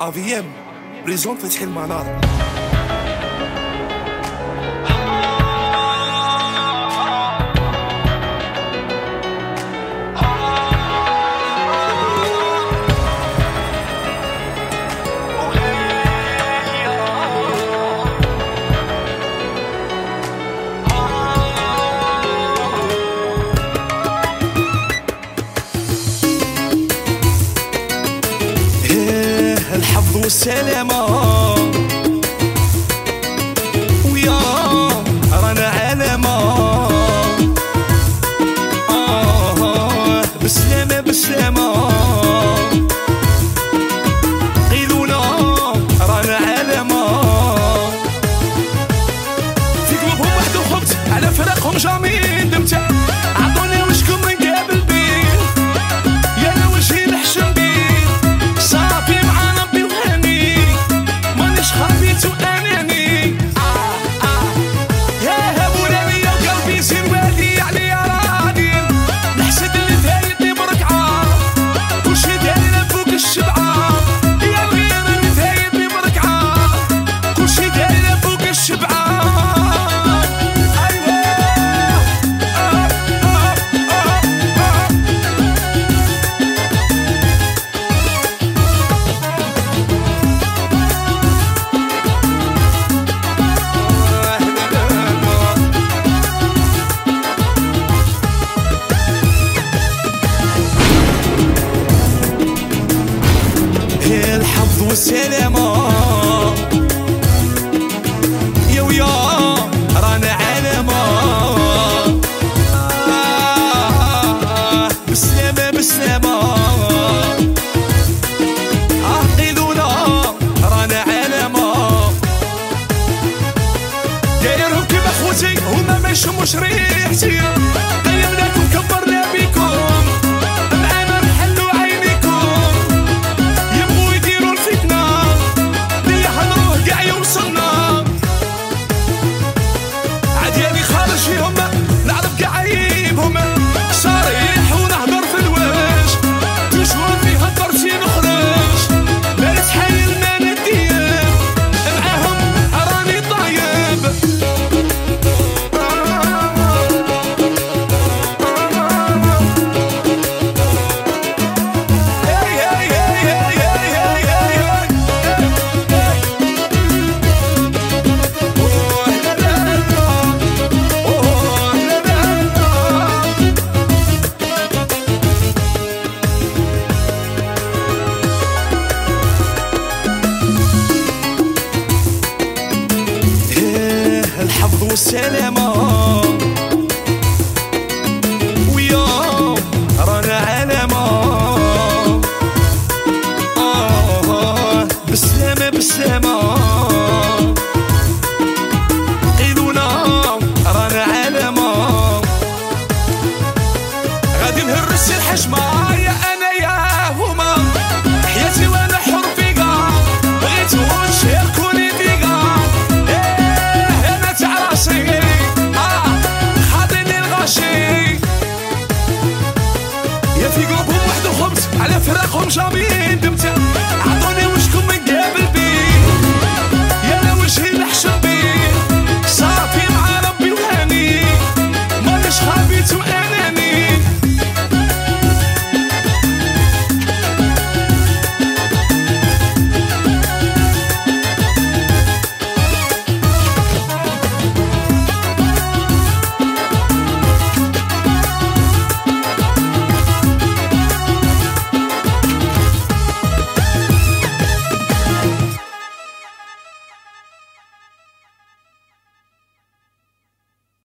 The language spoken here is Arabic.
RVM ريزون فتح المنار Selam وسلامة يا ويا رانا علامة. آه، بسلامة بسلامة. عقلونا رانا علامة. دايرهم كيما خوتي هما ما ريحتي A você ele konuşabildim. sen